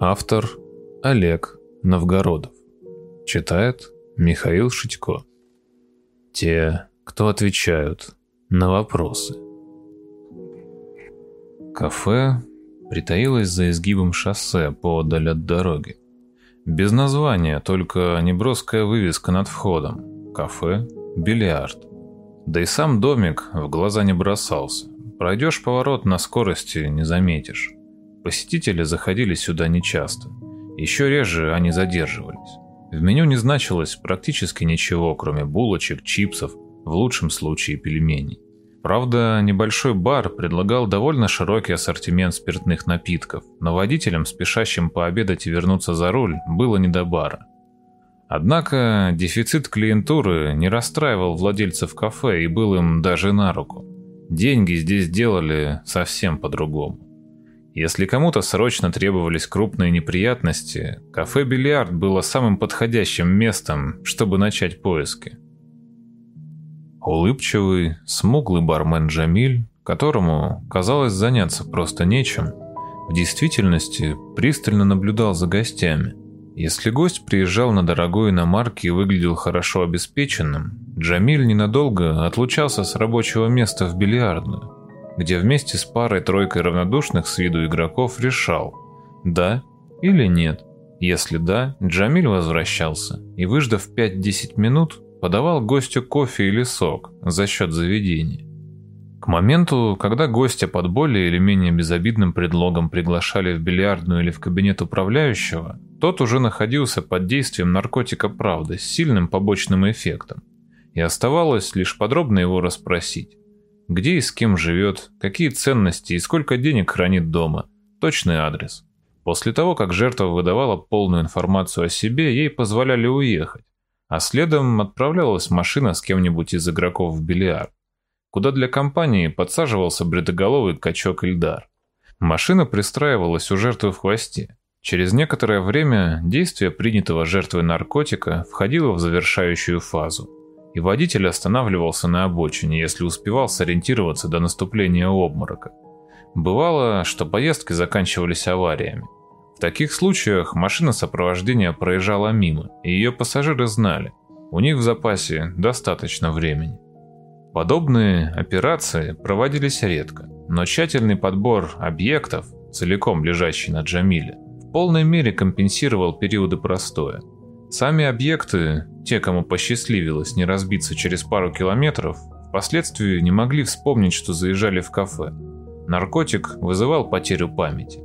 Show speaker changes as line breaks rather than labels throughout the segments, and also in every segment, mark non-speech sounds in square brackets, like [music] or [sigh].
Автор Олег Новгородов. Читает Михаил Шитько. Те, кто отвечают на вопросы. Кафе притаилось за изгибом шоссе поодаль от дороги. Без названия, только неброская вывеска над входом. Кафе, бильярд. Да и сам домик в глаза не бросался. Пройдешь поворот на скорости, не заметишь. Посетители заходили сюда нечасто. Еще реже они задерживались. В меню не значилось практически ничего, кроме булочек, чипсов, в лучшем случае пельменей. Правда, небольшой бар предлагал довольно широкий ассортимент спиртных напитков, но водителям, спешащим пообедать и вернуться за руль, было не до бара. Однако дефицит клиентуры не расстраивал владельцев кафе и был им даже на руку. Деньги здесь делали совсем по-другому. Если кому-то срочно требовались крупные неприятности, кафе-бильярд было самым подходящим местом, чтобы начать поиски. Улыбчивый, смуглый бармен Джамиль, которому, казалось, заняться просто нечем, в действительности пристально наблюдал за гостями. Если гость приезжал на дорогой иномарке и выглядел хорошо обеспеченным, Джамиль ненадолго отлучался с рабочего места в бильярдную, где вместе с парой-тройкой равнодушных с виду игроков решал, да или нет. Если да, Джамиль возвращался и, выждав 5-10 минут, подавал гостю кофе или сок за счет заведения. К моменту, когда гостя под более или менее безобидным предлогом приглашали в бильярдную или в кабинет управляющего, тот уже находился под действием наркотика правды с сильным побочным эффектом. И оставалось лишь подробно его расспросить. Где и с кем живет, какие ценности и сколько денег хранит дома, точный адрес. После того, как жертва выдавала полную информацию о себе, ей позволяли уехать а следом отправлялась машина с кем-нибудь из игроков в бильярд, куда для компании подсаживался бредоголовый качок Ильдар. Машина пристраивалась у жертвы в хвосте. Через некоторое время действие принятого жертвой наркотика входило в завершающую фазу, и водитель останавливался на обочине, если успевал сориентироваться до наступления обморока. Бывало, что поездки заканчивались авариями. В таких случаях машина сопровождения проезжала мимо, и ее пассажиры знали, у них в запасе достаточно времени. Подобные операции проводились редко, но тщательный подбор объектов, целиком лежащий на Джамиле, в полной мере компенсировал периоды простоя. Сами объекты, те, кому посчастливилось не разбиться через пару километров, впоследствии не могли вспомнить, что заезжали в кафе. Наркотик вызывал потерю памяти.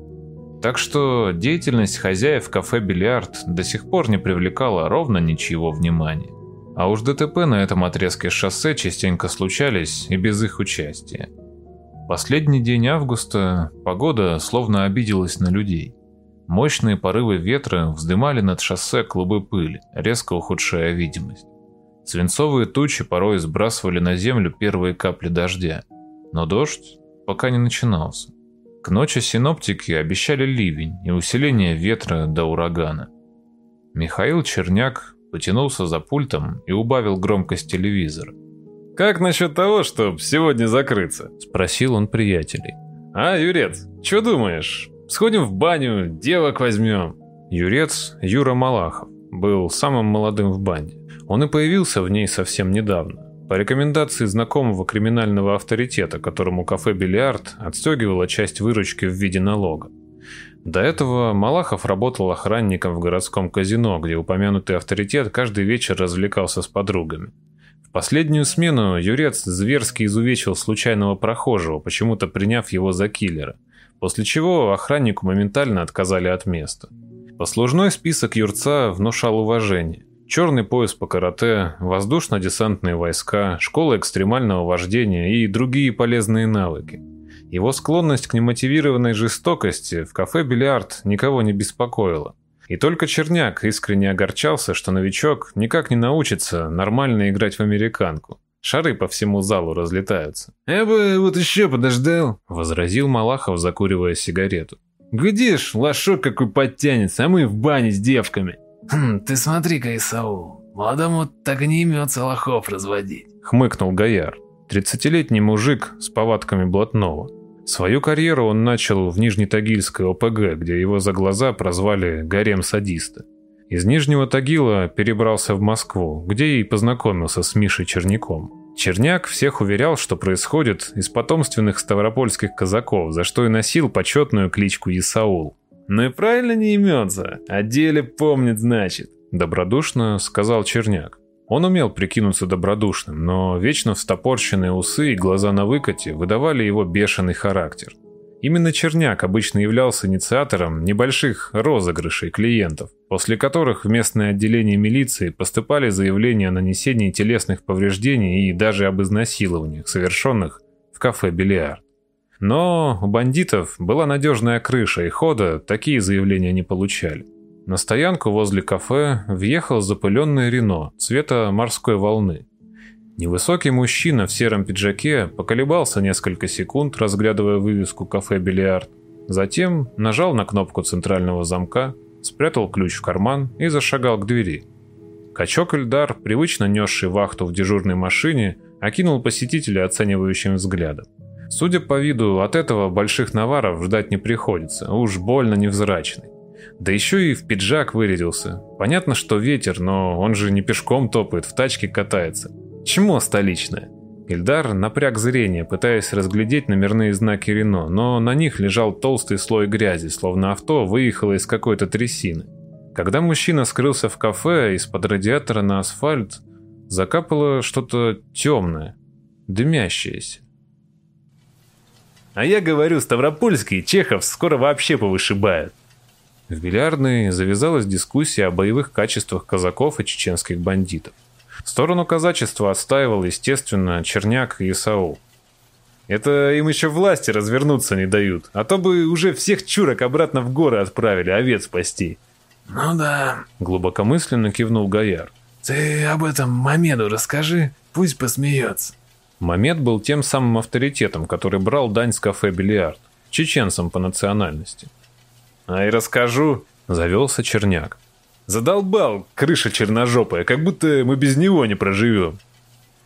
Так что деятельность хозяев кафе «Бильярд» до сих пор не привлекала ровно ничего внимания. А уж ДТП на этом отрезке шоссе частенько случались и без их участия. Последний день августа погода словно обиделась на людей. Мощные порывы ветра вздымали над шоссе клубы пыли, резко ухудшая видимость. Свинцовые тучи порой сбрасывали на землю первые капли дождя, но дождь пока не начинался. К ночи синоптики обещали ливень и усиление ветра до урагана. Михаил Черняк потянулся за пультом и убавил громкость телевизора.
«Как насчет того, чтобы сегодня закрыться?»
– спросил он приятелей.
«А, Юрец, что думаешь? Сходим в баню, девок возьмем».
Юрец Юра Малахов был самым молодым в банде. Он и появился в ней совсем недавно по рекомендации знакомого криминального авторитета, которому кафе «Бильярд» отстегивало часть выручки в виде налога. До этого Малахов работал охранником в городском казино, где упомянутый авторитет каждый вечер развлекался с подругами. В последнюю смену Юрец зверски изувечил случайного прохожего, почему-то приняв его за киллера, после чего охраннику моментально отказали от места. Послужной список Юрца внушал уважение черный пояс по карате, воздушно-десантные войска, школа экстремального вождения и другие полезные навыки. Его склонность к немотивированной жестокости в кафе «Бильярд» никого не беспокоила. И только Черняк искренне огорчался, что новичок никак не научится нормально играть в американку. Шары по всему залу разлетаются.
«Я бы вот еще подождал», —
возразил Малахов, закуривая сигарету.
«Глядишь, лошок какой подтянется, а мы в бане с девками».
«Хм, ты смотри-ка, Исаул, молодому так не имется лохов разводить», —
хмыкнул Гояр, тридцатилетний мужик с повадками блатного. Свою карьеру он начал в Нижнетагильской ОПГ, где его за глаза прозвали «гарем садиста». Из Нижнего Тагила перебрался в Москву, где и познакомился с Мишей Черняком. Черняк всех уверял, что происходит из потомственных ставропольских казаков, за что и носил почетную кличку Исаул.
«Ну и правильно не имется, о деле помнит, значит», —
добродушно сказал Черняк. Он умел прикинуться добродушным, но вечно встопорщенные усы и глаза на выкате выдавали его бешеный характер. Именно Черняк обычно являлся инициатором небольших розыгрышей клиентов, после которых в местное отделение милиции поступали заявления о нанесении телесных повреждений и даже об изнасилованиях, совершенных в кафе «Бильярд». Но у бандитов была надежная крыша, и хода такие заявления не получали. На стоянку возле кафе въехал запыленный Рено цвета морской волны. Невысокий мужчина в сером пиджаке поколебался несколько секунд, разглядывая вывеску кафе «Бильярд». Затем нажал на кнопку центрального замка, спрятал ключ в карман и зашагал к двери. Качок Эльдар, привычно несший вахту в дежурной машине, окинул посетителя оценивающим взглядом. Судя по виду, от этого больших наваров ждать не приходится, уж больно невзрачный. Да еще и в пиджак вырядился. Понятно, что ветер, но он же не пешком топает, в тачке катается. Чему столичное? Ильдар напряг зрение, пытаясь разглядеть номерные знаки Рено, но на них лежал толстый слой грязи, словно авто выехало из какой-то трясины. Когда мужчина скрылся в кафе, из-под радиатора на асфальт закапало что-то темное, дымящееся.
А я говорю, Ставропольский Чехов скоро вообще повышибают.
В бильярдной завязалась дискуссия о боевых качествах казаков и чеченских бандитов. Сторону казачества отстаивал, естественно, Черняк и Исаул.
Это им еще власти развернуться не дают, а то бы уже всех чурок обратно в горы отправили овец спасти.
Ну да,
глубокомысленно кивнул Гояр.
Ты об этом Мамеду расскажи, пусть посмеется.
Мамед был тем самым авторитетом, который брал дань с кафе «Бильярд», чеченцам по национальности.
А и расскажу, завелся Черняк. Задолбал, крыша черножопая, как будто мы без него не проживем.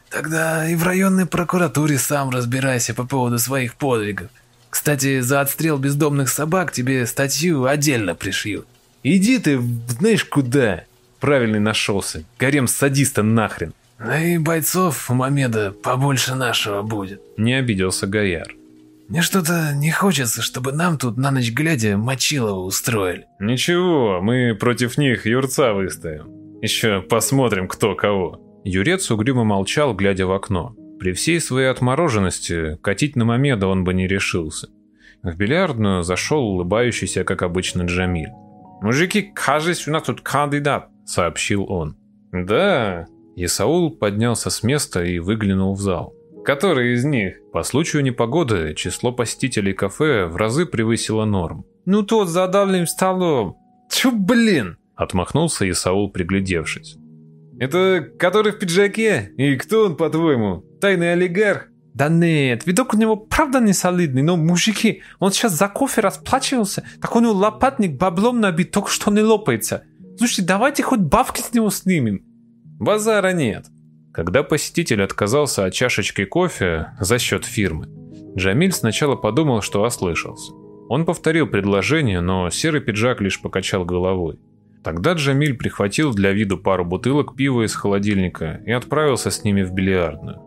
Тогда и в районной прокуратуре сам разбирайся по поводу своих подвигов. Кстати, за отстрел бездомных собак тебе статью отдельно пришьют.
Иди ты знаешь куда. Правильный нашелся. Гарем садиста нахрен.
Да и бойцов у Мамеда побольше нашего будет.
Не обиделся Гаяр.
Мне что-то не хочется, чтобы нам тут на ночь глядя Мочилова устроили.
Ничего, мы против них юрца выставим. Еще посмотрим, кто кого.
Юрец угрюмо молчал, глядя в окно. При всей своей отмороженности катить на Мамеда он бы не решился. В бильярдную зашел улыбающийся, как обычно, Джамиль.
«Мужики, кажется, у нас тут кандидат», — сообщил он. «Да».
Исаул поднялся с места и выглянул в зал.
Который из них?
По случаю непогоды число посетителей кафе в разы превысило норм.
Ну тот за дальним столом. Чё, блин?
Отмахнулся Исаул, приглядевшись.
Это который в пиджаке? И кто он, по-твоему? Тайный олигарх?
Да нет, видок у него правда не солидный, но мужики, он сейчас за кофе расплачивался, так у него лопатник баблом набит, только что не лопается. Слушайте, давайте хоть бабки с него снимем.
Базара нет.
Когда посетитель отказался от чашечки кофе за счет фирмы, Джамиль сначала подумал, что ослышался. Он повторил предложение, но серый пиджак лишь покачал головой. Тогда Джамиль прихватил для виду пару бутылок пива из холодильника и отправился с ними в бильярдную.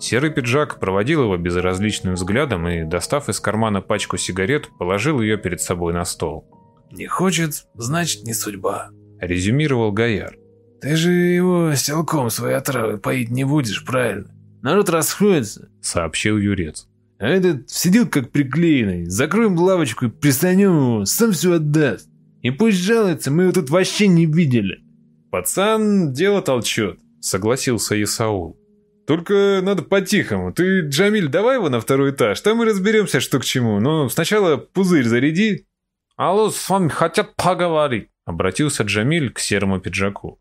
Серый пиджак проводил его безразличным взглядом и, достав из кармана пачку сигарет, положил ее перед собой на стол.
«Не хочет, значит не судьба», —
резюмировал Гояр.
Ты же его селком своей отравы поить не будешь, правильно? Народ расходится,
сообщил Юрец.
А этот сидел как приклеенный. Закроем лавочку и пристанем его, сам все отдаст. И пусть жалуется, мы его тут вообще не видели. Пацан дело толчет, согласился Исаул. Только надо по-тихому. Ты, Джамиль, давай его на второй этаж, там и разберемся, что к чему. Но сначала пузырь заряди.
Алло, с вами хотят поговорить.
Обратился Джамиль к серому пиджаку.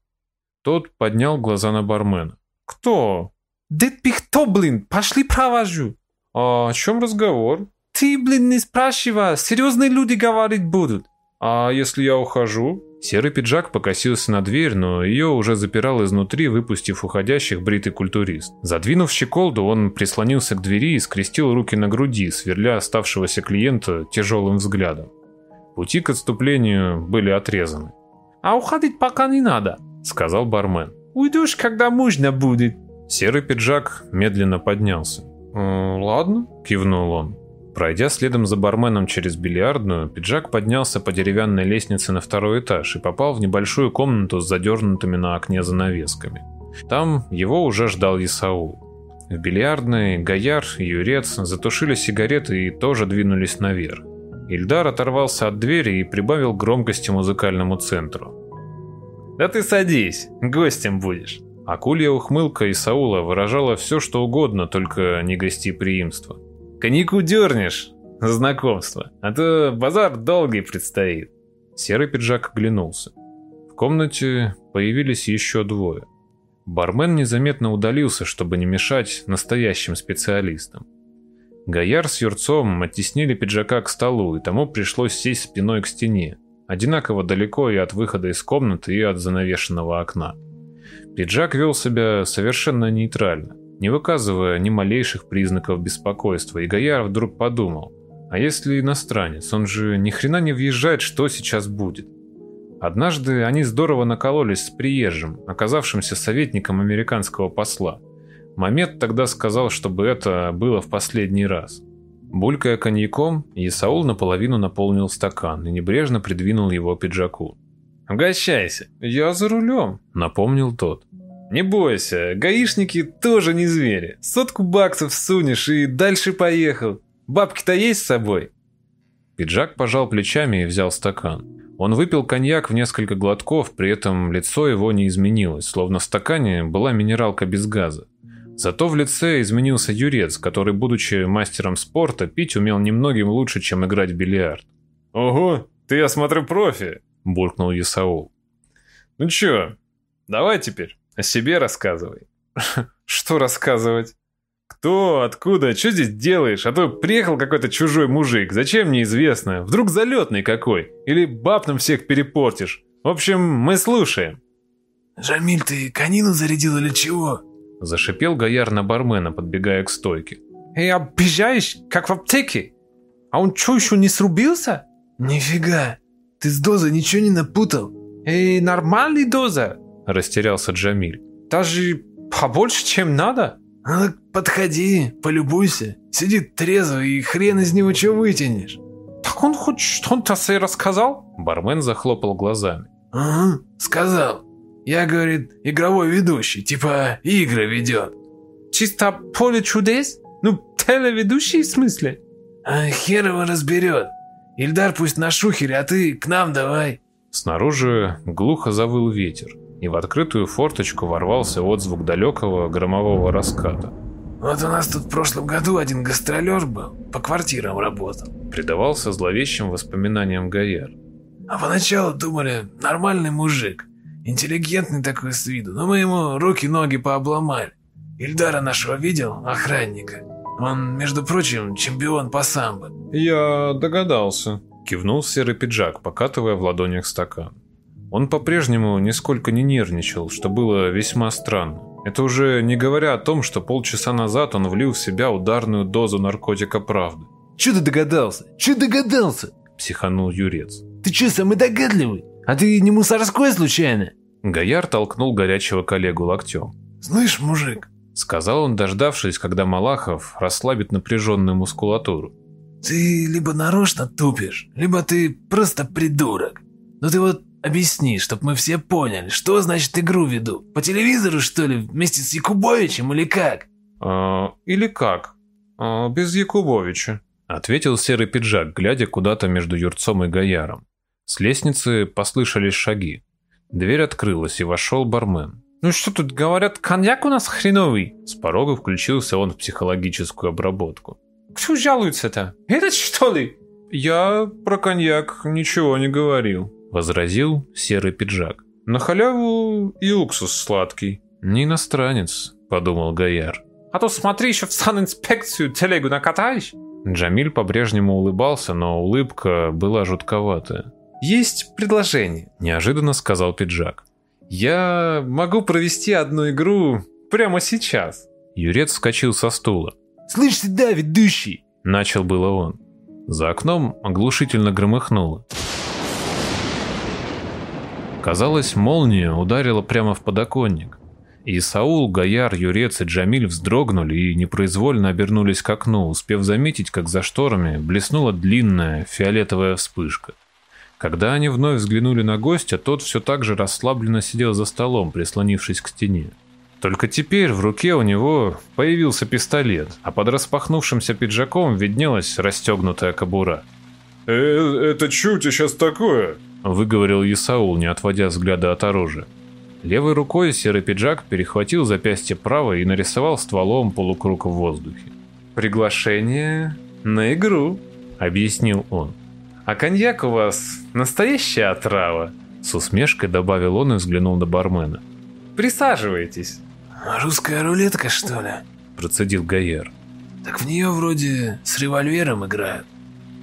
Тот поднял глаза на бармена.
«Кто?» «Да кто, блин? Пошли провожу».
«А о чем разговор?»
«Ты, блин, не спрашивай. Серьезные люди говорить будут».
«А если я ухожу?» Серый пиджак покосился на дверь, но ее уже запирал изнутри, выпустив уходящих бритый культурист. Задвинув щеколду, он прислонился к двери и скрестил руки на груди, сверля оставшегося клиента тяжелым взглядом. Пути к отступлению были отрезаны.
«А уходить пока не надо», —
сказал бармен.
«Уйдешь, когда можно будет».
Серый пиджак медленно поднялся. «Э, «Ладно», — кивнул он. Пройдя следом за барменом через бильярдную, пиджак поднялся по деревянной лестнице на второй этаж и попал в небольшую комнату с задернутыми на окне занавесками. Там его уже ждал Исаул. В бильярдной Гояр и Юрец затушили сигареты и тоже двинулись наверх. Ильдар оторвался от двери и прибавил громкости музыкальному центру.
«Да ты садись, гостем будешь».
Акулья ухмылка Исаула выражала все, что угодно, только не гостеприимство.
Коньяку дернешь знакомство, а то базар долгий предстоит.
Серый пиджак оглянулся. В комнате появились еще двое. Бармен незаметно удалился, чтобы не мешать настоящим специалистам. Гояр с Юрцом оттеснили пиджака к столу, и тому пришлось сесть спиной к стене, одинаково далеко и от выхода из комнаты, и от занавешенного окна. Пиджак вел себя совершенно нейтрально не выказывая ни малейших признаков беспокойства, и Гояр вдруг подумал, а если иностранец, он же ни хрена не въезжает, что сейчас будет. Однажды они здорово накололись с приезжим, оказавшимся советником американского посла. Мамед тогда сказал, чтобы это было в последний раз. Булькая коньяком, Исаул наполовину наполнил стакан и небрежно придвинул его пиджаку.
«Угощайся, я за рулем», — напомнил тот. Не бойся, гаишники тоже не звери. Сотку баксов сунешь и дальше поехал. Бабки-то есть с собой?»
Пиджак пожал плечами и взял стакан. Он выпил коньяк в несколько глотков, при этом лицо его не изменилось, словно в стакане была минералка без газа. Зато в лице изменился Юрец, который, будучи мастером спорта, пить умел немногим лучше, чем играть в бильярд.
«Ого, ты, я смотрю, профи!» – буркнул Исаул. «Ну чё, давай теперь». О себе рассказывай. [laughs] Что рассказывать? Кто, откуда, что здесь делаешь? А то приехал какой-то чужой мужик, зачем неизвестно. Вдруг залетный какой? Или баб нам всех перепортишь? В общем, мы слушаем.
«Жамиль, ты конину зарядил или чего?»
Зашипел Гояр на бармена, подбегая к стойке.
«Эй, обижаешь, как в аптеке? А он что, еще не срубился?»
«Нифига, ты с дозой ничего не напутал?»
«Эй, нормальный доза,
Растерялся Джамиль.
Даже побольше, чем надо?
Ну подходи, полюбуйся. Сидит трезво и хрен из него что вытянешь.
Так он хоть что-то себе рассказал?
Бармен захлопал глазами.
Ага, сказал. Я, говорит, игровой ведущий, типа игры ведет.
Чисто поле чудес? Ну, телеведущий в смысле?
А хер его разберет. Ильдар пусть на шухере, а ты к нам давай.
Снаружи глухо завыл ветер и в открытую форточку ворвался отзвук далекого громового раската.
«Вот у нас тут в прошлом году один гастролер был, по квартирам работал»,
предавался зловещим воспоминаниям Гаяр.
«А поначалу думали, нормальный мужик, интеллигентный такой с виду, но мы ему руки-ноги пообломали. Ильдара нашего видел, охранника. Он, между прочим, чемпион по самбо».
«Я догадался», — кивнул серый пиджак, покатывая в ладонях стакан. Он по-прежнему нисколько не нервничал, что было весьма странно. Это уже не говоря о том, что полчаса назад он влил в себя ударную дозу наркотика правды.
«Чё ты догадался? Чё догадался?»
– психанул Юрец.
«Ты чё, самый догадливый? А ты не мусорской случайно?»
Гояр толкнул горячего коллегу локтем.
«Слышь, мужик», –
сказал он, дождавшись, когда Малахов расслабит напряженную мускулатуру.
«Ты либо нарочно тупишь, либо ты просто придурок. Но ты вот Объясни, чтоб мы все поняли, что значит игру веду? По телевизору, что ли, вместе с Якубовичем или как?
А, или как? А, без Якубовича, ответил серый пиджак, глядя куда-то между Юрцом и Гояром. С лестницы послышались шаги. Дверь открылась, и вошел бармен.
«Ну что тут говорят, коньяк у нас хреновый?»
С порога включился он в психологическую обработку.
«Кто жалуется-то? Этот что ли?»
«Я про коньяк ничего не говорил», возразил серый пиджак. На халяву и уксус сладкий. Не иностранец, подумал Гояр.
А то смотри, еще в санинспекцию телегу накатаешь.
Джамиль по-прежнему улыбался, но улыбка была жутковатая.
Есть предложение», — неожиданно сказал пиджак. «Я могу провести одну игру прямо сейчас».
Юрец вскочил со стула.
«Слышь сюда, ведущий!»
Начал было он. За окном оглушительно громыхнуло. Казалось, молния ударила прямо в подоконник. И Саул, Гаяр, Юрец и Джамиль вздрогнули и непроизвольно обернулись к окну, успев заметить, как за шторами блеснула длинная фиолетовая вспышка. Когда они вновь взглянули на гостя, тот все так же расслабленно сидел за столом, прислонившись к стене. Только теперь в руке у него появился пистолет, а под распахнувшимся пиджаком виднелась расстегнутая кобура.
«Э, «Это что у тебя сейчас такое?»
— выговорил Исаул, не отводя взгляда от оружия. Левой рукой серый пиджак перехватил запястье правой и нарисовал стволом полукруг в воздухе.
«Приглашение на игру», — объяснил он. «А коньяк у вас настоящая отрава», — с усмешкой добавил он и взглянул на бармена. «Присаживайтесь».
«Русская рулетка, что ли?»
— процедил Гайер.
«Так в нее вроде с револьвером играют».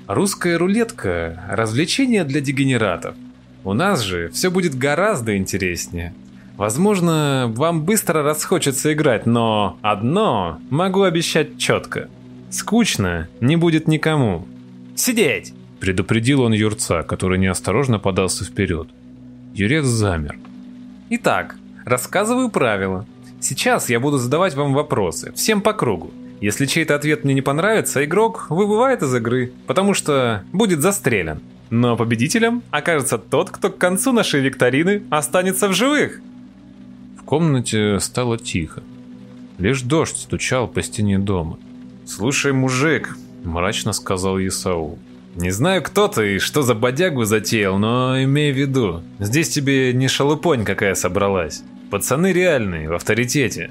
«Русская рулетка — развлечение для дегенератов. У нас же все будет гораздо интереснее. Возможно, вам быстро расхочется играть, но одно могу обещать четко. Скучно не будет никому. Сидеть!»
Предупредил он Юрца, который неосторожно подался вперед. Юрец замер.
Итак, рассказываю правила. Сейчас я буду задавать вам вопросы, всем по кругу. Если чей-то ответ мне не понравится, игрок выбывает из игры, потому что будет застрелен. Но победителем окажется тот, кто к концу нашей викторины останется в живых.
В комнате стало тихо. Лишь дождь стучал по стене дома.
«Слушай, мужик», — мрачно сказал Исаул, не знаю, кто ты и что за бодягу затеял, но имей в виду, здесь тебе не шалупонь какая собралась. Пацаны реальные, в авторитете.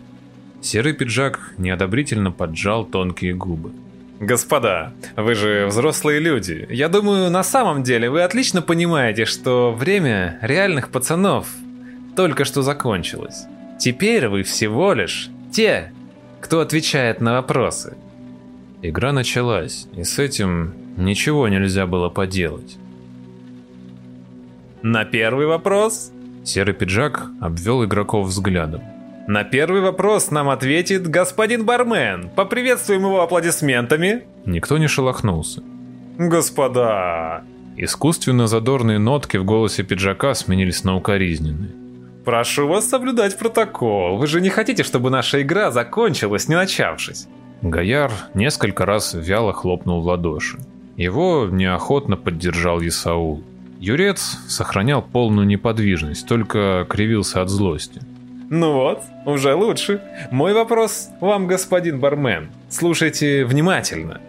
Серый пиджак неодобрительно поджал тонкие губы.
Господа, вы же взрослые люди. Я думаю, на самом деле вы отлично понимаете, что время реальных пацанов только что закончилось. Теперь вы всего лишь те, кто отвечает на вопросы.
Игра началась, и с этим ничего нельзя было поделать.
На первый вопрос
Серый пиджак обвел игроков взглядом.
На первый вопрос нам ответит господин бармен. Поприветствуем его аплодисментами.
Никто не шелохнулся.
Господа.
Искусственно задорные нотки в голосе пиджака сменились на укоризненные.
Прошу вас соблюдать протокол. Вы же не хотите, чтобы наша игра закончилась, не начавшись.
Гояр несколько раз вяло хлопнул в ладоши. Его неохотно поддержал Исаул. Юрец сохранял полную неподвижность, только кривился от злости.
Ну вот, уже лучше. Мой вопрос вам, господин бармен. Слушайте внимательно.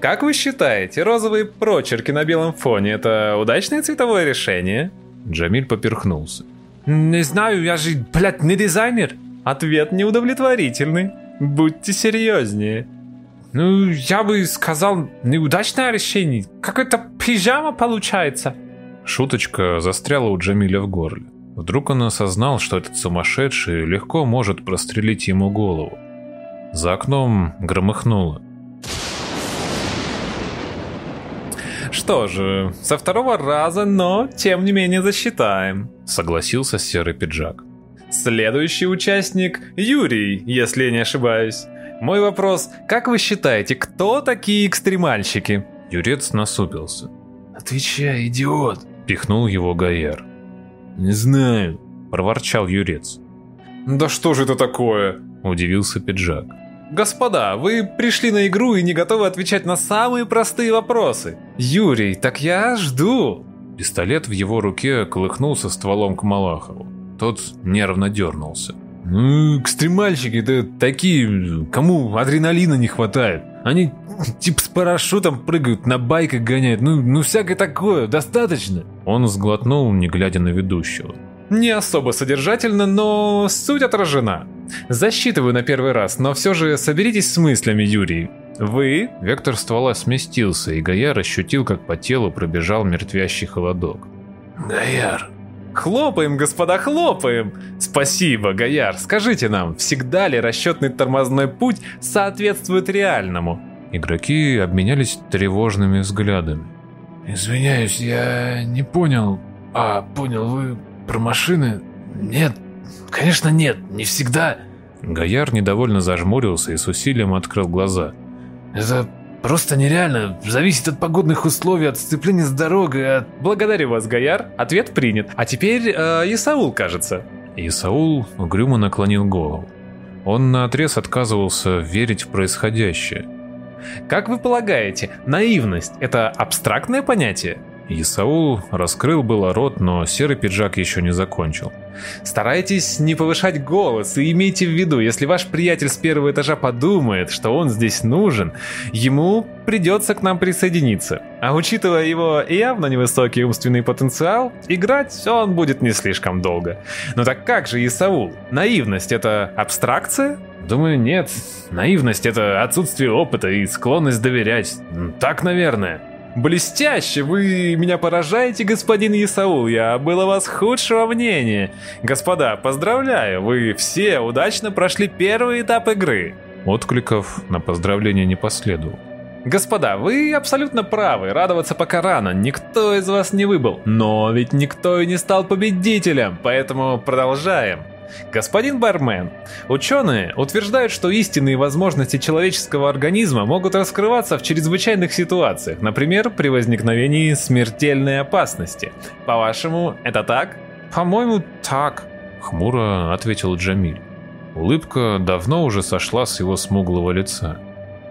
Как вы считаете, розовые прочерки на белом фоне – это удачное цветовое решение?
Джамиль поперхнулся.
Не знаю, я же, блядь, не дизайнер. Ответ неудовлетворительный. Будьте серьезнее. Ну, я бы сказал, неудачное решение. Как это пижама получается.
Шуточка застряла у Джамиля в горле. Вдруг он осознал, что этот сумасшедший легко может прострелить ему голову. За окном громыхнуло.
Что же, со второго раза, но тем не менее засчитаем.
Согласился серый пиджак.
Следующий участник Юрий, если я не ошибаюсь. Мой вопрос, как вы считаете, кто такие экстремальщики?
Юрец насупился.
«Отвечай, идиот!»
— пихнул его Гайер.
«Не знаю», —
проворчал Юрец.
«Да что же это такое?»
— удивился пиджак.
«Господа, вы пришли на игру и не готовы отвечать на самые простые вопросы. Юрий, так я жду!»
Пистолет в его руке колыхнулся стволом к Малахову. Тот нервно дернулся.
«Ну, экстремальщики-то такие, кому адреналина не хватает. Они типа с парашютом прыгают, на байках гоняют, ну, ну всякое такое, достаточно».
Он сглотнул, не глядя на ведущего.
Не особо содержательно, но суть отражена. Засчитываю на первый раз, но все же соберитесь с мыслями, Юрий. Вы?
Вектор ствола сместился, и Гаяр ощутил, как по телу пробежал мертвящий холодок.
«Гаяр!»
Хлопаем, господа, хлопаем! Спасибо, Гаяр. Скажите нам, всегда ли расчетный тормозной путь соответствует реальному?
Игроки обменялись тревожными взглядами.
Извиняюсь, я не понял. А, понял, вы про машины? Нет, конечно нет, не всегда.
Гояр недовольно зажмурился и с усилием открыл глаза.
Это просто нереально. Зависит от погодных условий, от сцепления с дорогой, от...
Благодарю вас, Гояр. Ответ принят. А теперь э, Исаул, кажется.
Исаул угрюмо наклонил голову. Он наотрез отказывался верить в происходящее.
Как вы полагаете, наивность – это абстрактное понятие?
Исаул раскрыл было рот, но серый пиджак еще не закончил.
Старайтесь не повышать голос и имейте в виду, если ваш приятель с первого этажа подумает, что он здесь нужен, ему придется к нам присоединиться. А учитывая его явно невысокий умственный потенциал, играть он будет не слишком долго. Но так как же Исаул? Наивность — это абстракция?
Думаю, нет. Наивность — это отсутствие опыта и склонность доверять. Так, наверное.
Блестяще! Вы меня поражаете, господин Исаул. Я был о вас худшего мнения. Господа, поздравляю, вы все удачно прошли первый этап игры.
Откликов на поздравление не последовало.
Господа, вы абсолютно правы, радоваться пока рано, никто из вас не выбыл. Но ведь никто и не стал победителем, поэтому продолжаем. Господин бармен, ученые утверждают, что истинные возможности человеческого организма могут раскрываться в чрезвычайных ситуациях, например, при возникновении смертельной опасности. По-вашему, это так?
По-моему, так, хмуро ответил Джамиль. Улыбка давно уже сошла с его смуглого лица.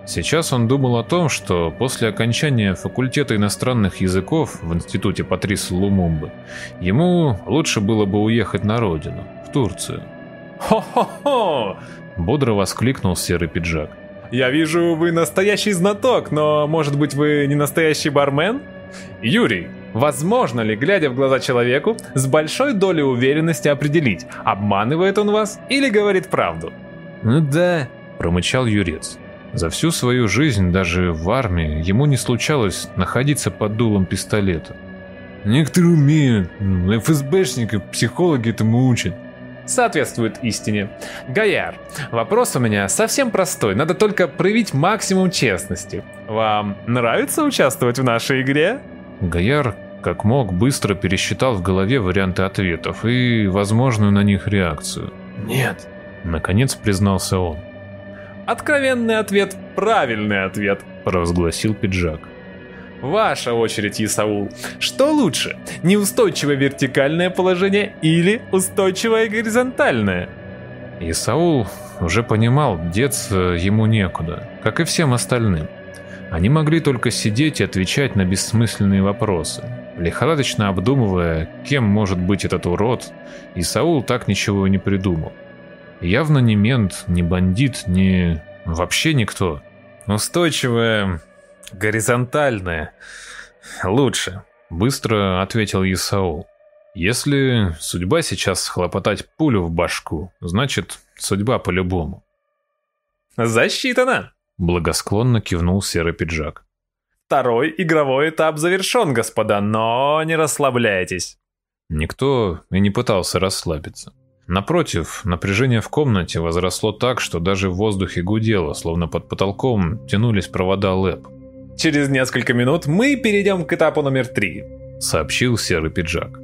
Сейчас он думал о том, что после окончания факультета иностранных языков в институте Патриса Лумумбы ему лучше было бы уехать на родину, в Турцию.
«Хо-хо-хо!»
— бодро воскликнул серый пиджак.
«Я вижу, вы настоящий знаток, но, может быть, вы не настоящий бармен?» Юрий, возможно ли, глядя в глаза человеку, с большой долей уверенности определить, обманывает он вас или говорит правду?
«Ну да», — промычал Юрец. За всю свою жизнь, даже в армии, ему не случалось находиться под дулом пистолета.
Некоторые умеют, ФСБшники, психологи этому учат.
Соответствует истине. Гаяр, вопрос у меня совсем простой, надо только проявить максимум честности. Вам нравится участвовать в нашей игре?
Гаяр, как мог, быстро пересчитал в голове варианты ответов и возможную на них реакцию.
Нет.
Наконец признался он.
Откровенный ответ – правильный ответ,
провозгласил пиджак.
Ваша очередь, Исаул. Что лучше, неустойчивое вертикальное положение или устойчивое горизонтальное?
Исаул уже понимал, деться ему некуда, как и всем остальным. Они могли только сидеть и отвечать на бессмысленные вопросы. Лихорадочно обдумывая, кем может быть этот урод, Исаул так ничего и не придумал. Явно не мент, не бандит, не... вообще никто.
Устойчивое, горизонтальное. Лучше.
Быстро ответил Исаул. Если судьба сейчас хлопотать пулю в башку, значит, судьба по-любому.
Засчитано!
Благосклонно кивнул серый пиджак.
Второй игровой этап завершен, господа, но не расслабляйтесь.
Никто и не пытался расслабиться. Напротив, напряжение в комнате возросло так, что даже в воздухе гудело, словно под потолком тянулись провода ЛЭП.
«Через несколько минут мы перейдем к этапу номер три», —
сообщил серый пиджак.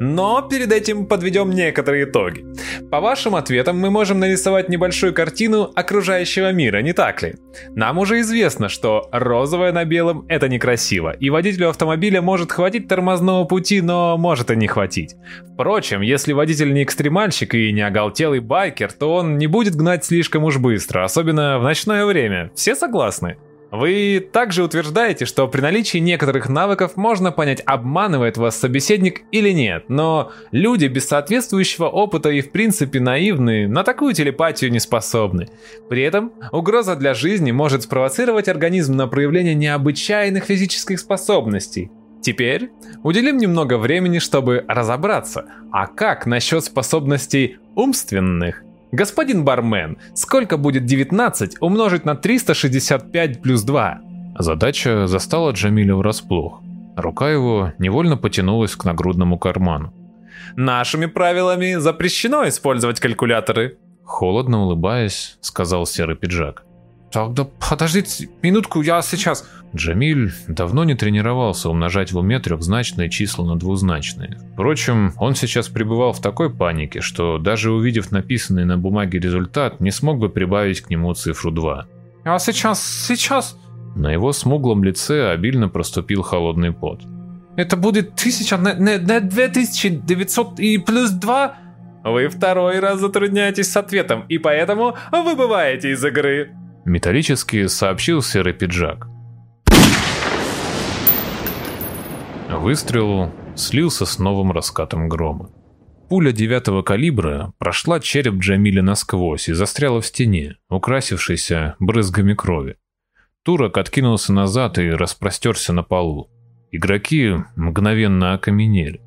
Но перед этим подведем некоторые итоги. По вашим ответам мы можем нарисовать небольшую картину окружающего мира, не так ли? Нам уже известно, что розовое на белом – это некрасиво, и водителю автомобиля может хватить тормозного пути, но может и не хватить. Впрочем, если водитель не экстремальщик и не оголтелый байкер, то он не будет гнать слишком уж быстро, особенно в ночное время. Все согласны? Вы также утверждаете, что при наличии некоторых навыков можно понять, обманывает вас собеседник или нет, но люди без соответствующего опыта и в принципе наивные на такую телепатию не способны. При этом угроза для жизни может спровоцировать организм на проявление необычайных физических способностей. Теперь уделим немного времени, чтобы разобраться, а как насчет способностей умственных? «Господин бармен, сколько будет 19 умножить на 365 плюс 2?»
Задача застала Джамиля врасплох. Рука его невольно потянулась к нагрудному карману.
«Нашими правилами запрещено использовать калькуляторы»,
Холодно улыбаясь, сказал серый пиджак.
Тогда подождите минутку, я сейчас...
Джамиль давно не тренировался умножать в уме трехзначные числа на двузначные. Впрочем, он сейчас пребывал в такой панике, что даже увидев написанный на бумаге результат, не смог бы прибавить к нему цифру 2.
Я сейчас, сейчас...
На его смуглом лице обильно проступил холодный пот.
Это будет тысяча, не, не, не 2900 и плюс 2?
Вы второй раз затрудняетесь с ответом, и поэтому выбываете из игры.
Металлически сообщил серый пиджак. Выстрел слился с новым раскатом грома. Пуля девятого калибра прошла череп Джамиля насквозь и застряла в стене, украсившейся брызгами крови. Турок откинулся назад и распростерся на полу. Игроки мгновенно окаменели.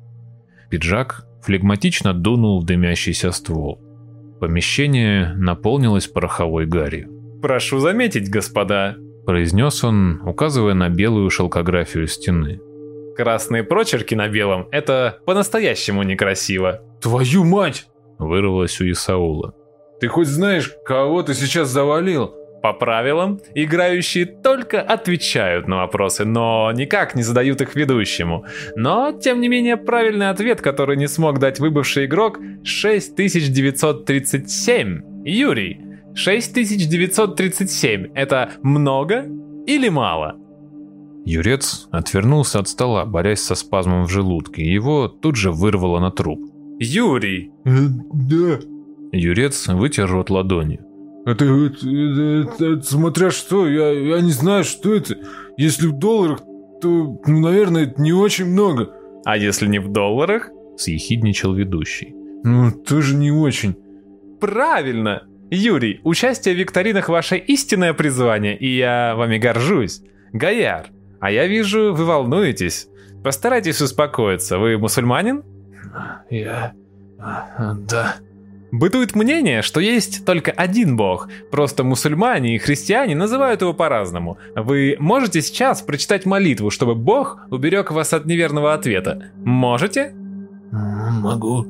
Пиджак флегматично дунул в дымящийся ствол. Помещение наполнилось пороховой гарью.
«Прошу заметить, господа», —
произнес он, указывая на белую шелкографию стены.
Красные прочерки на белом — это по-настоящему некрасиво.
Твою мать!
Вырвалось у Исаула.
Ты хоть знаешь, кого ты сейчас завалил?
По правилам, играющие только отвечают на вопросы, но никак не задают их ведущему. Но, тем не менее, правильный ответ, который не смог дать выбывший игрок, 6937. Юрий, 6937 — это много или мало?
Юрец отвернулся от стола, борясь со спазмом в желудке, его тут же вырвало на труп.
«Юрий!»
э, «Да».
Юрец вытер рот ладонью.
Это, это, это, это смотря что, я, я не знаю, что это. Если в долларах, то, ну, наверное, это не очень много.
А если не в долларах?
Съехидничал ведущий.
Ну, тоже не очень.
Правильно! Юрий, участие в викторинах ваше истинное призвание, и я вами горжусь. Гаяр, а я вижу, вы волнуетесь. Постарайтесь успокоиться. Вы мусульманин?
Я... да.
Бытует мнение, что есть только один бог, просто мусульмане и христиане называют его по-разному. Вы можете сейчас прочитать молитву, чтобы бог уберег вас от неверного ответа? Можете?
Могу.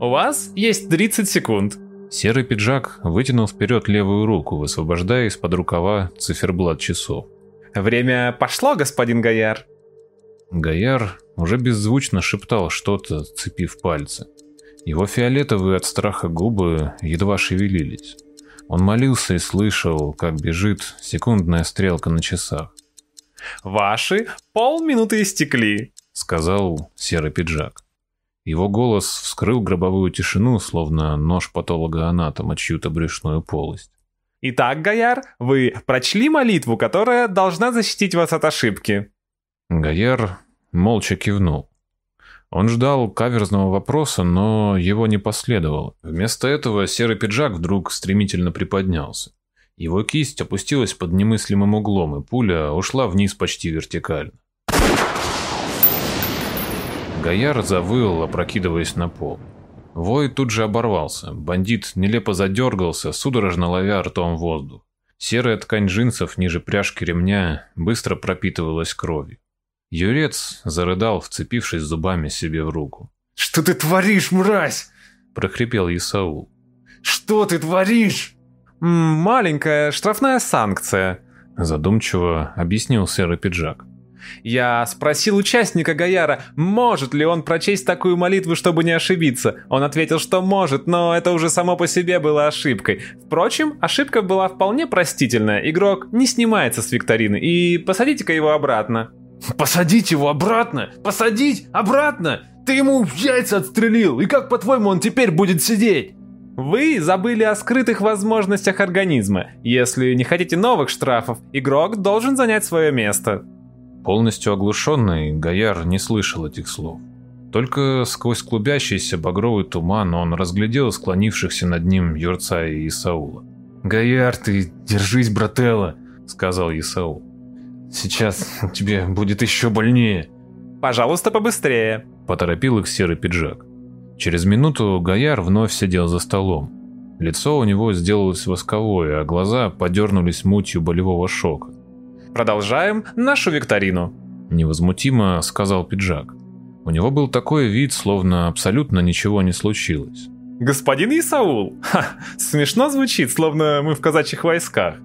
У вас есть 30 секунд.
Серый пиджак вытянул вперед левую руку, высвобождая из-под рукава циферблат часов.
Время пошло, господин Гаяр.
Гаяр уже беззвучно шептал что-то, цепив пальцы. Его фиолетовые от страха губы едва шевелились. Он молился и слышал, как бежит секундная стрелка на часах.
«Ваши полминуты истекли», —
сказал серый пиджак. Его голос вскрыл гробовую тишину, словно нож патолога-анатома чью-то брюшную полость.
«Итак, Гаяр, вы прочли молитву, которая должна защитить вас от ошибки?»
Гаяр молча кивнул. Он ждал каверзного вопроса, но его не последовало. Вместо этого серый пиджак вдруг стремительно приподнялся. Его кисть опустилась под немыслимым углом, и пуля ушла вниз почти вертикально. Гаяр завыл, опрокидываясь на пол. Вой тут же оборвался. Бандит нелепо задергался, судорожно ловя ртом воздух. Серая ткань джинсов ниже пряжки ремня быстро пропитывалась кровью. Юрец зарыдал, вцепившись зубами себе в руку.
«Что ты творишь, мразь?»
– прохрипел Исаул.
«Что ты творишь?»
«Маленькая штрафная санкция», –
задумчиво объяснил серый пиджак.
Я спросил участника Гаяра, может ли он прочесть такую молитву, чтобы не ошибиться. Он ответил, что может, но это уже само по себе было ошибкой. Впрочем, ошибка была вполне простительная. Игрок не снимается с викторины, и посадите-ка его обратно.
Посадить его обратно? Посадить обратно? Ты ему яйца отстрелил, и как, по-твоему, он теперь будет сидеть?
Вы забыли о скрытых возможностях организма. Если не хотите новых штрафов, игрок должен занять свое место.
Полностью оглушенный, Гояр не слышал этих слов. Только сквозь клубящийся багровый туман он разглядел склонившихся над ним Юрца и Исаула.
«Гояр, ты держись, брателло», —
сказал Исаул.
Сейчас тебе будет еще больнее.
Пожалуйста, побыстрее.
Поторопил их серый пиджак. Через минуту Гояр вновь сидел за столом. Лицо у него сделалось восковое, а глаза подернулись мутью болевого шока.
«Продолжаем нашу викторину», —
невозмутимо сказал пиджак. У него был такой вид, словно абсолютно ничего не случилось.
Господин Исаул? Ха, смешно звучит, словно мы в казачьих войсках.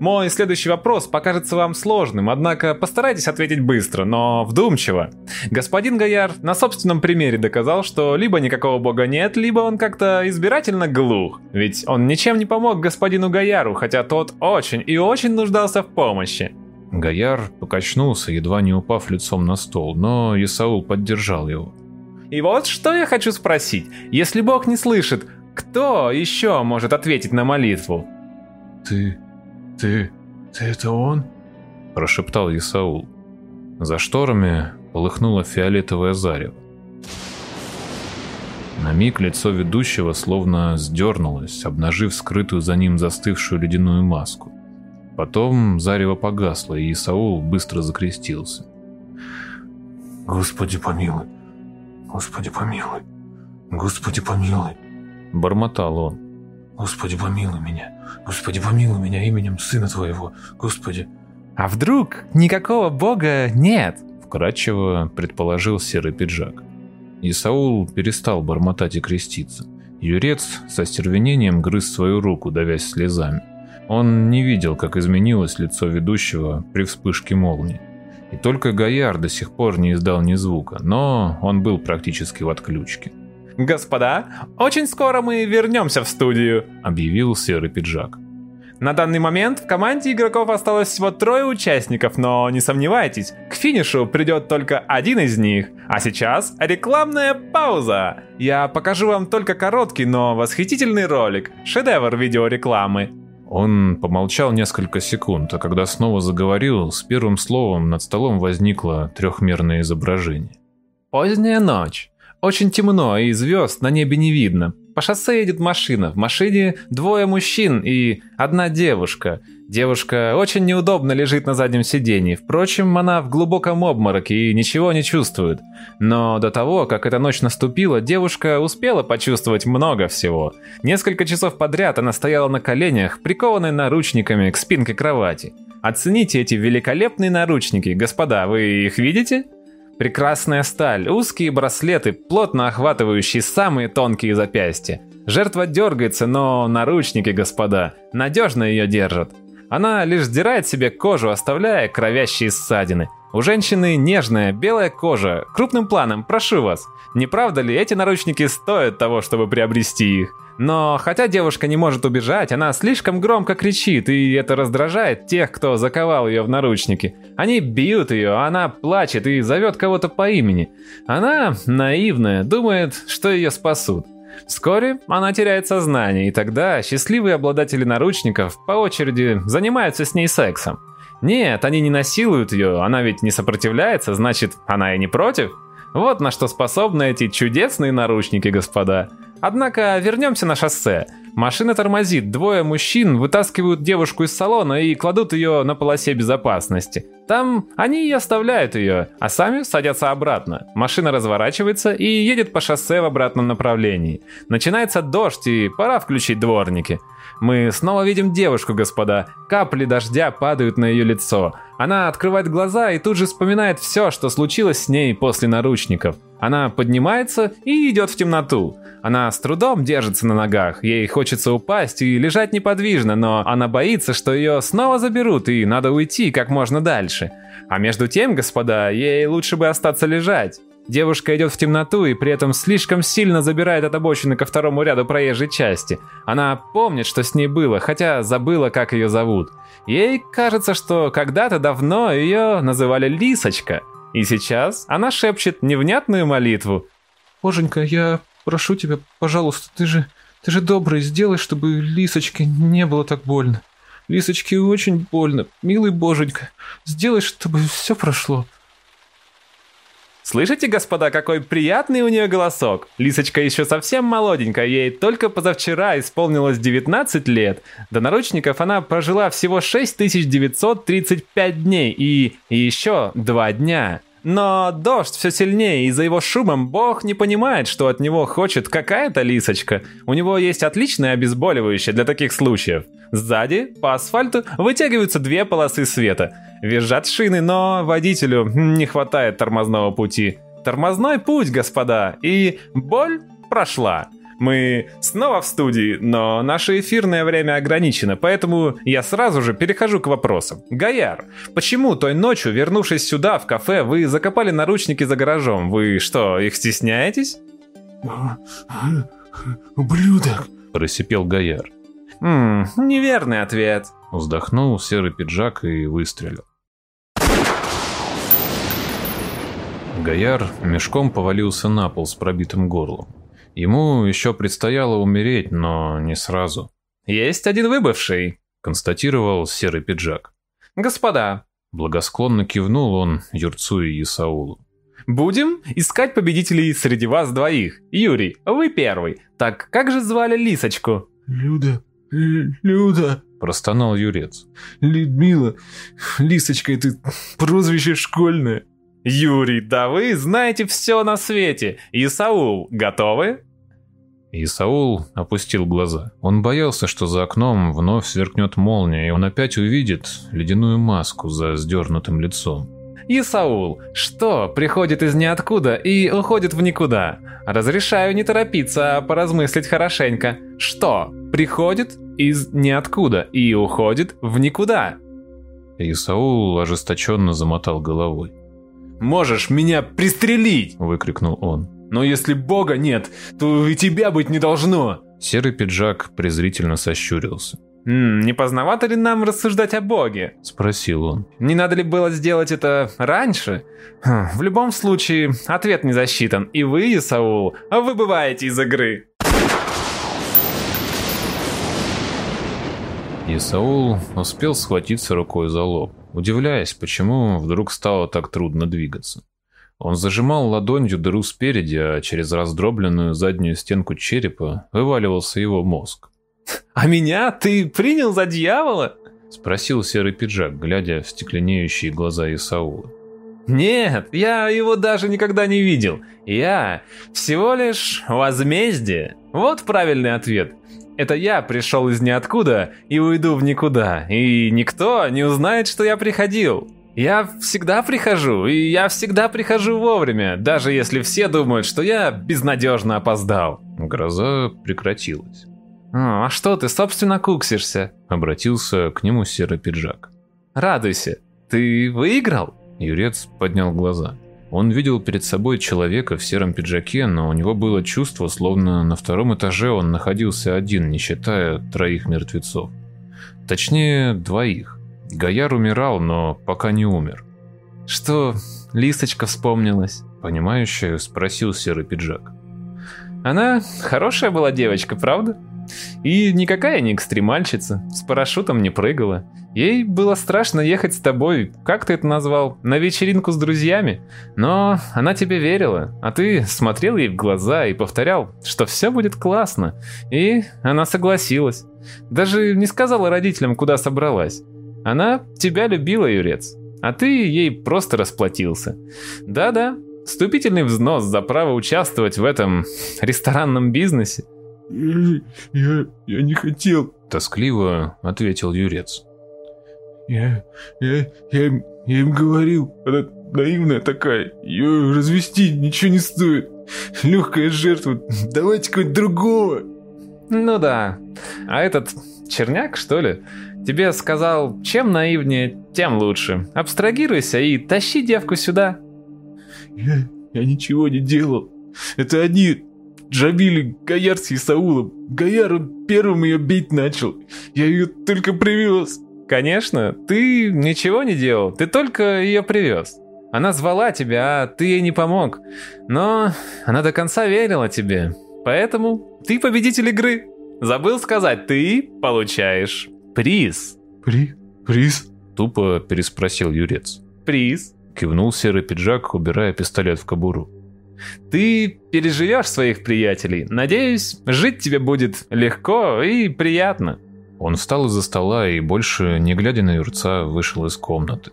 Мой следующий вопрос покажется вам сложным, однако постарайтесь ответить быстро, но вдумчиво. Господин Гояр на собственном примере доказал, что либо никакого бога нет, либо он как-то избирательно глух. Ведь он ничем не помог господину Гояру, хотя тот очень и очень нуждался в помощи.
Гояр покачнулся, едва не упав лицом на стол, но Исаул поддержал его.
И вот что я хочу спросить. Если Бог не слышит, кто еще может ответить на молитву?
Ты... ты... ты это он?
Прошептал Исаул. За шторами полыхнуло фиолетовое зарево. На миг лицо ведущего словно сдернулось, обнажив скрытую за ним застывшую ледяную маску. Потом зарево погасло, и Исаул быстро закрестился.
«Господи помилуй, Господи помилуй, Господи помилуй.
Бормотал он.
Господи помилуй меня, Господи помилуй меня именем Сына Твоего, Господи.
А вдруг никакого Бога нет?
Вкратчиво предположил серый пиджак. И Саул перестал бормотать и креститься. Юрец со стервенением грыз свою руку, давясь слезами. Он не видел, как изменилось лицо ведущего при вспышке молнии. И только Гояр до сих пор не издал ни звука, но он был практически в отключке.
«Господа, очень скоро мы вернемся в студию», — объявил серый пиджак. На данный момент в команде игроков осталось всего трое участников, но не сомневайтесь, к финишу придет только один из них. А сейчас рекламная пауза. Я покажу вам только короткий, но восхитительный ролик, шедевр видеорекламы.
Он помолчал несколько секунд, а когда снова заговорил, с первым словом над столом возникло трехмерное изображение.
Поздняя ночь. Очень темно, и звезд на небе не видно. По шоссе едет машина. В машине двое мужчин и одна девушка. Девушка очень неудобно лежит на заднем сиденье. Впрочем, она в глубоком обмороке и ничего не чувствует. Но до того, как эта ночь наступила, девушка успела почувствовать много всего. Несколько часов подряд она стояла на коленях, прикованной наручниками к спинке кровати. Оцените эти великолепные наручники, господа, вы их видите? Прекрасная сталь, узкие браслеты, плотно охватывающие самые тонкие запястья. Жертва дергается, но наручники, господа, надежно ее держат. Она лишь сдирает себе кожу, оставляя кровящие ссадины. У женщины нежная, белая кожа. Крупным планом, прошу вас. Не правда ли, эти наручники стоят того, чтобы приобрести их? Но хотя девушка не может убежать, она слишком громко кричит, и это раздражает тех, кто заковал ее в наручники. Они бьют ее, а она плачет и зовет кого-то по имени. Она наивная, думает, что ее спасут. Вскоре она теряет сознание, и тогда счастливые обладатели наручников по очереди занимаются с ней сексом. Нет, они не насилуют ее, она ведь не сопротивляется, значит, она и не против. Вот на что способны эти чудесные наручники, господа. Однако вернемся на шоссе. Машина тормозит, двое мужчин вытаскивают девушку из салона и кладут ее на полосе безопасности. Там они и оставляют ее, а сами садятся обратно. Машина разворачивается и едет по шоссе в обратном направлении. Начинается дождь и пора включить дворники. Мы снова видим девушку, господа. Капли дождя падают на ее лицо. Она открывает глаза и тут же вспоминает все, что случилось с ней после наручников. Она поднимается и идет в темноту. Она с трудом держится на ногах, ей хочется упасть и лежать неподвижно, но она боится, что ее снова заберут и надо уйти как можно дальше. А между тем, господа, ей лучше бы остаться лежать. Девушка идет в темноту и при этом слишком сильно забирает от обочины ко второму ряду проезжей части. Она помнит, что с ней было, хотя забыла, как ее зовут. Ей кажется, что когда-то давно ее называли Лисочка. И сейчас она шепчет невнятную молитву.
«Боженька, я прошу тебя, пожалуйста, ты же... ты же добрый, сделай, чтобы Лисочке не было так больно. Лисочке очень больно, милый Боженька, сделай, чтобы все прошло».
Слышите, господа, какой приятный у нее голосок? Лисочка еще совсем молоденькая, ей только позавчера исполнилось 19 лет. До наручников она прожила всего 6935 дней и, еще 2 дня. Но дождь все сильнее, и за его шумом бог не понимает, что от него хочет какая-то лисочка. У него есть отличное обезболивающее для таких случаев. Сзади, по асфальту, вытягиваются две полосы света. Визжат шины, но водителю не хватает тормозного пути. Тормозной путь, господа, и боль прошла. Мы снова в студии, но наше эфирное время ограничено, поэтому я сразу же перехожу к вопросам. Гаяр, почему той ночью, вернувшись сюда, в кафе, вы закопали наручники за гаражом? Вы что, их стесняетесь?
Ублюдок.
Просипел Гаяр.
Ммм, неверный ответ.
Вздохнул серый пиджак и выстрелил. Гаяр мешком повалился на пол с пробитым горлом. Ему еще предстояло умереть, но не сразу.
«Есть один выбывший», —
констатировал серый пиджак.
«Господа», —
благосклонно кивнул он Юрцу и Исаулу.
«Будем искать победителей среди вас двоих. Юрий, вы первый. Так как же звали Лисочку?»
«Люда, Люда», —
простонал Юрец.
«Людмила, Лисочка, это прозвище школьное».
«Юрий, да вы знаете все на свете. Исаул, готовы?»
Исаул опустил глаза. Он боялся, что за окном вновь сверкнет молния, и он опять увидит ледяную маску за сдернутым лицом.
Исаул, что приходит из ниоткуда и уходит в никуда? Разрешаю не торопиться, а поразмыслить хорошенько. Что приходит из ниоткуда и уходит в никуда?
Исаул ожесточенно замотал головой.
«Можешь меня пристрелить!»
– выкрикнул он.
«Но если Бога нет, то и тебя быть не должно!»
Серый пиджак презрительно сощурился.
«М -м, «Не поздновато ли нам рассуждать о Боге?»
– спросил он.
«Не надо ли было сделать это раньше?» хм, «В любом случае, ответ не засчитан, и вы, Исаул, выбываете из игры!»
Исаул успел схватиться рукой за лоб, удивляясь, почему вдруг стало так трудно двигаться. Он зажимал ладонью дыру спереди, а через раздробленную заднюю стенку черепа вываливался его мозг.
«А меня ты принял за дьявола?»
— спросил серый пиджак, глядя в стекленеющие глаза Исаула.
«Нет, я его даже никогда не видел. Я всего лишь возмездие. Вот правильный ответ. Это я пришел из ниоткуда и уйду в никуда, и никто не узнает, что я приходил. Я всегда прихожу, и я всегда прихожу вовремя, даже если все думают, что я безнадежно опоздал.
Гроза прекратилась.
«А что ты, собственно, куксишься?»
Обратился к нему серый пиджак.
«Радуйся. Ты выиграл?»
Юрец поднял глаза. Он видел перед собой человека в сером пиджаке, но у него было чувство, словно на втором этаже он находился один, не считая троих мертвецов. Точнее, двоих. Гояр умирал, но пока не умер.
«Что, Листочка вспомнилась?»
Понимающе спросил серый пиджак.
«Она хорошая была девочка, правда?» И никакая не экстремальщица, с парашютом не прыгала. Ей было страшно ехать с тобой, как ты это назвал, на вечеринку с друзьями. Но она тебе верила, а ты смотрел ей в глаза и повторял, что все будет классно. И она согласилась. Даже не сказала родителям, куда собралась. Она тебя любила, Юрец, а ты ей просто расплатился. Да-да, вступительный взнос за право участвовать в этом ресторанном бизнесе.
Я, я, я не хотел.
Тоскливо ответил Юрец.
Я, я, я, им, я им говорил, она наивная такая, ее развести ничего не стоит. Легкая жертва, давайте кого-нибудь другого.
Ну да, а этот черняк, что ли, тебе сказал, чем наивнее, тем лучше. Абстрагируйся и тащи девку сюда.
Я, я ничего не делал. Это они Джабили Гаяр с Исаулом. Гаяр первым ее бить начал. Я ее только привез.
Конечно, ты ничего не делал, ты только ее привез. Она звала тебя, а ты ей не помог. Но она до конца верила тебе. Поэтому ты победитель игры. Забыл сказать, ты получаешь приз.
При... приз?
Тупо переспросил Юрец.
Приз.
Кивнул серый пиджак, убирая пистолет в кобуру.
Ты переживешь своих приятелей. Надеюсь, жить тебе будет легко и приятно.
Он встал из-за стола и, больше не глядя на Юрца, вышел из комнаты.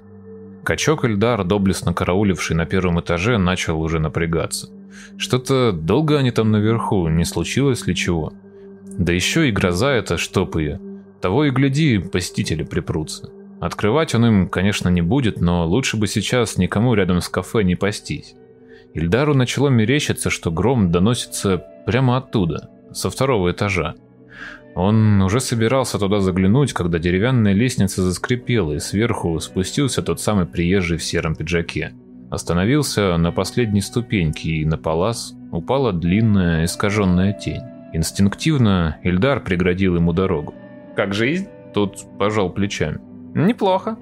Качок Эльдар, доблестно карауливший на первом этаже, начал уже напрягаться. Что-то долго они там наверху, не случилось ли чего? Да еще и гроза эта, чтоб ее. Того и гляди, посетители припрутся. Открывать он им, конечно, не будет, но лучше бы сейчас никому рядом с кафе не пастись. Ильдару начало мерещиться, что гром доносится прямо оттуда, со второго этажа. Он уже собирался туда заглянуть, когда деревянная лестница заскрипела, и сверху спустился тот самый приезжий в сером пиджаке. Остановился на последней ступеньке, и на палас упала длинная искаженная тень. Инстинктивно Ильдар преградил ему дорогу.
«Как жизнь?»
Тот пожал плечами.
«Неплохо.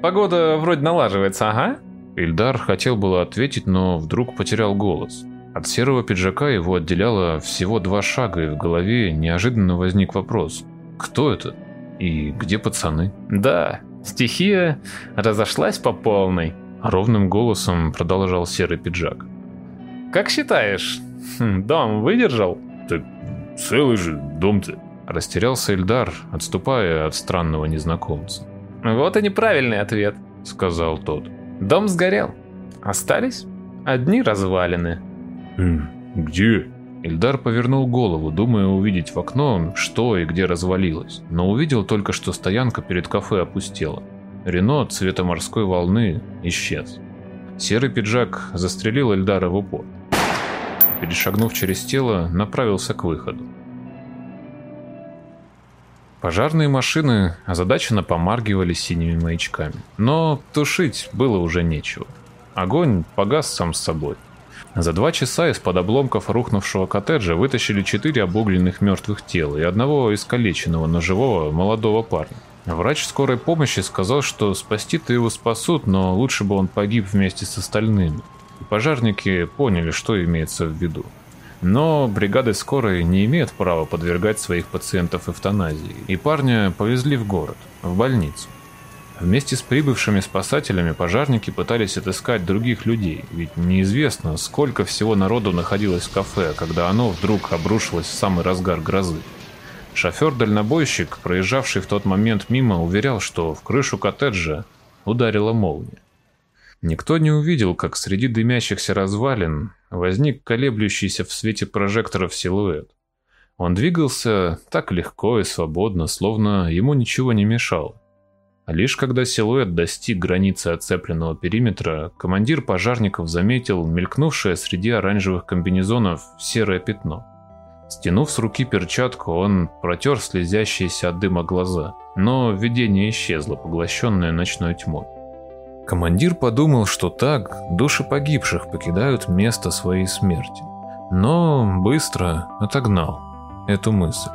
Погода вроде налаживается, ага».
Ильдар хотел было ответить, но вдруг потерял голос. От серого пиджака его отделяло всего два шага, и в голове неожиданно возник вопрос. Кто это? И где пацаны?
«Да, стихия разошлась по полной», —
ровным голосом продолжал серый пиджак.
«Как считаешь, хм, дом выдержал?»
«Так целый же дом-то», —
растерялся Эльдар, отступая от странного незнакомца.
«Вот и неправильный ответ», —
сказал тот.
«Дом сгорел. Остались одни развалины».
«Где?»
Ильдар повернул голову, думая увидеть в окно, что и где развалилось, но увидел только, что стоянка перед кафе опустела. Рено цвета морской волны исчез. Серый пиджак застрелил Эльдара в упор. Перешагнув через тело, направился к выходу. Пожарные машины озадаченно помаргивали синими маячками, но тушить было уже нечего. Огонь погас сам с собой. За два часа из-под обломков рухнувшего коттеджа вытащили четыре обугленных мертвых тела и одного искалеченного, но живого молодого парня. Врач скорой помощи сказал, что спасти-то его спасут, но лучше бы он погиб вместе с остальными. И пожарники поняли, что имеется в виду. Но бригады скорой не имеют права подвергать своих пациентов эвтаназии, и парня повезли в город, в больницу. Вместе с прибывшими спасателями пожарники пытались отыскать других людей, ведь неизвестно, сколько всего народу находилось в кафе, когда оно вдруг обрушилось в самый разгар грозы. Шофер-дальнобойщик, проезжавший в тот момент мимо, уверял, что в крышу коттеджа ударила молния. Никто не увидел, как среди дымящихся развалин возник колеблющийся в свете прожекторов силуэт. Он двигался так легко и свободно, словно ему ничего не мешало. А лишь когда силуэт достиг границы оцепленного периметра, командир пожарников заметил мелькнувшее среди оранжевых комбинезонов серое пятно. Стянув с руки перчатку, он протер слезящиеся от дыма глаза, но видение исчезло, поглощенное ночной тьмой. Командир подумал, что так души погибших покидают место своей смерти, но быстро отогнал эту мысль.